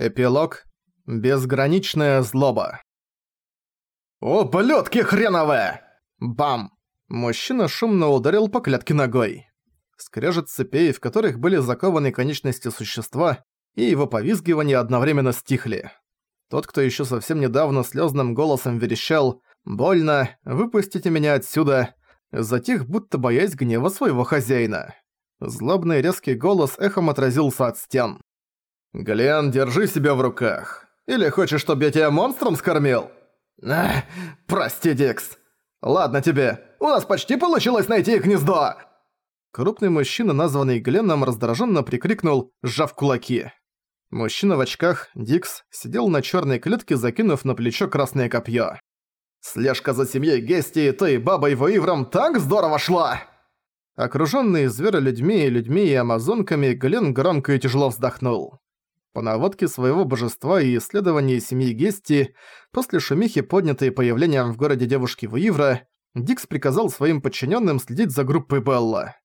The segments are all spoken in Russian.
Эпилог. Безграничная злоба. «О, блёдки хреновые!» Бам! Мужчина шумно ударил по клетке ногой. Скрежет цепей, в которых были закованы конечности существа, и его повизгивания одновременно стихли. Тот, кто ещё совсем недавно слёзным голосом верещал «Больно, выпустите меня отсюда!» затих, будто боясь гнева своего хозяина. Злобный резкий голос эхом отразился от стен. «Глен, держи себя в руках. Или хочешь, чтобы я тебя монстром скормил?» Эх, прости, Дикс. Ладно тебе, у нас почти получилось найти их гнездо!» Крупный мужчина, названный Гленном, раздраженно прикрикнул, сжав кулаки. Мужчина в очках, Дикс, сидел на черной клетке, закинув на плечо красное копье. «Слежка за семьей Гести и той бабой Воивром так здорово шла!» Окружённый зверолюдьми, людьми и амазонками, Глен громко и тяжело вздохнул. По наводке своего божества и исследовании семьи Гести, после шумихи, поднятой появлением в городе девушки Вуивра, Дикс приказал своим подчиненным следить за группой Белла.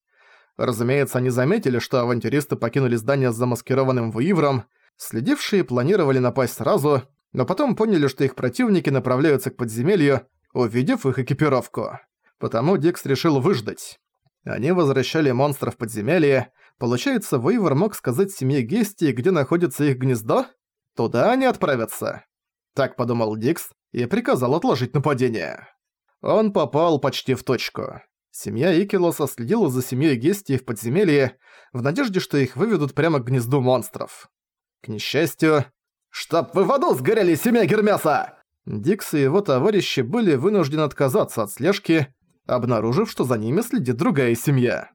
Разумеется, они заметили, что авантюристы покинули здание с замаскированным Вуивром, следившие планировали напасть сразу, но потом поняли, что их противники направляются к подземелью, увидев их экипировку. Потому Дикс решил выждать. Они возвращали монстров в подземелье, Получается, Вейвор мог сказать семье Гести, где находится их гнездо? Туда они отправятся. Так подумал Дикс и приказал отложить нападение. Он попал почти в точку. Семья Икилоса следила за семьей Гести в подземелье, в надежде, что их выведут прямо к гнезду монстров. К несчастью... «Чтоб вы в аду сгорели, семья Гермеса!» Дикс и его товарищи были вынуждены отказаться от слежки, обнаружив, что за ними следит другая семья.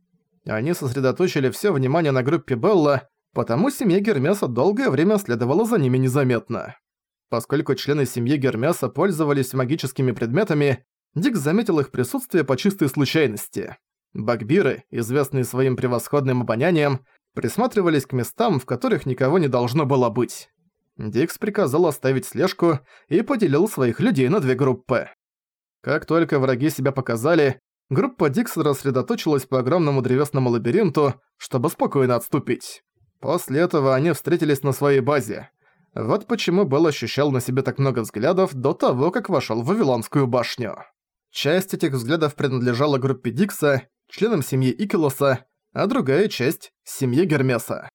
Они сосредоточили все внимание на группе Белла, потому семье Гермеса долгое время следовала за ними незаметно. Поскольку члены семьи Гермеса пользовались магическими предметами, Дик заметил их присутствие по чистой случайности. Багбиры, известные своим превосходным обонянием, присматривались к местам, в которых никого не должно было быть. Дикс приказал оставить слежку и поделил своих людей на две группы. Как только враги себя показали, группа Дикс рассредоточилась по огромному древесному лабиринту, чтобы спокойно отступить. После этого они встретились на своей базе. Вот почему Белл ощущал на себе так много взглядов до того, как вошел в Вавилонскую башню. Часть этих взглядов принадлежала группе Дикса, членам семьи Икилоса, а другая часть — семье Гермеса.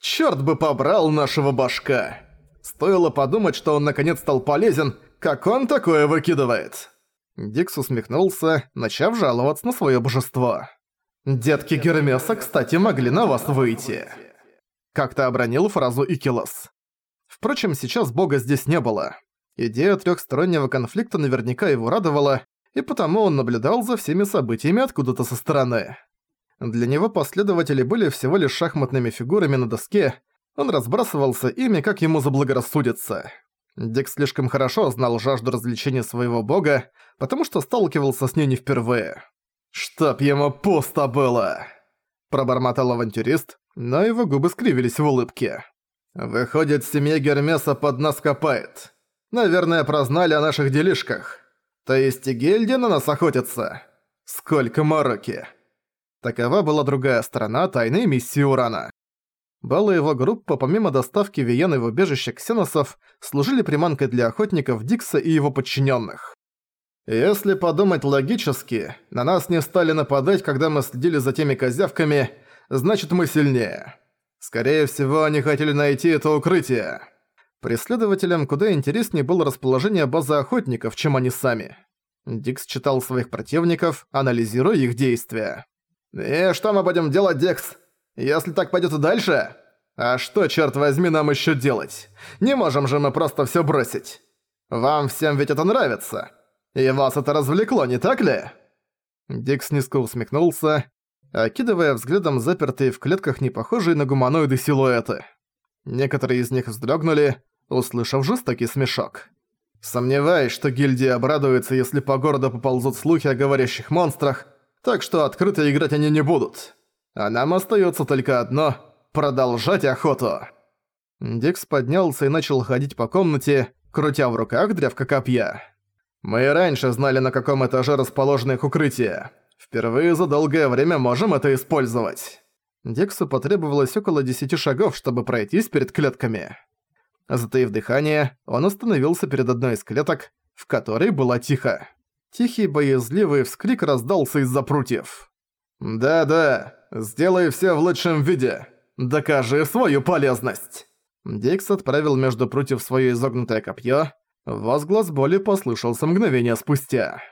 «Чёрт бы побрал нашего башка!» Стоило подумать, что он наконец стал полезен, как он такое выкидывает. Дикс усмехнулся, начав жаловаться на своё божество. «Детки Гермеса, кстати, могли на вас выйти». Как-то обронил фразу Икилос. Впрочем, сейчас бога здесь не было. Идея трёхстороннего конфликта наверняка его радовала, и потому он наблюдал за всеми событиями откуда-то со стороны. Для него последователи были всего лишь шахматными фигурами на доске, он разбрасывался ими, как ему заблагорассудится. Дик слишком хорошо знал жажду развлечения своего бога, потому что сталкивался с ней не впервые. «Чтоб ему пусто было!» Пробормотал авантюрист, но его губы скривились в улыбке. «Выходит, семья Гермеса под нас копает. Наверное, прознали о наших делишках. То есть и гильдия на нас охотится. Сколько мороки!» Такова была другая сторона тайной миссии Урана. Белла и его группа, помимо доставки Виены в убежище ксеносов, служили приманкой для охотников Дикса и его подчиненных. Если подумать логически, на нас не стали нападать, когда мы следили за теми козявками, значит мы сильнее. Скорее всего, они хотели найти это укрытие. Преследователям куда интереснее было расположение базы охотников, чем они сами. Дикс читал своих противников, анализируя их действия. «И что мы будем делать, Дикс?» Если так пойдёт и дальше... А что, черт возьми, нам ещё делать? Не можем же мы просто всё бросить. Вам всем ведь это нравится. И вас это развлекло, не так ли?» Дикс низко усмехнулся, окидывая взглядом запертые в клетках непохожие на гуманоиды силуэты. Некоторые из них вздрогнули, услышав жестокий смешок. «Сомневаюсь, что гильдия обрадуется, если по городу поползут слухи о говорящих монстрах, так что открыто играть они не будут а нам остается только одно – продолжать охоту». Дикс поднялся и начал ходить по комнате, крутя в руках древко копья. «Мы раньше знали, на каком этаже расположено их укрытие. Впервые за долгое время можем это использовать». Диксу потребовалось около десяти шагов, чтобы пройтись перед клетками. Затаив дыхание, он остановился перед одной из клеток, в которой было тихо. Тихий боязливый вскрик раздался из-за прутьев. «Да-да, сделай все в лучшем виде. Докажи свою полезность!» Дикс отправил между прутьев своё изогнутое копье. Возглас боли послышался мгновение спустя.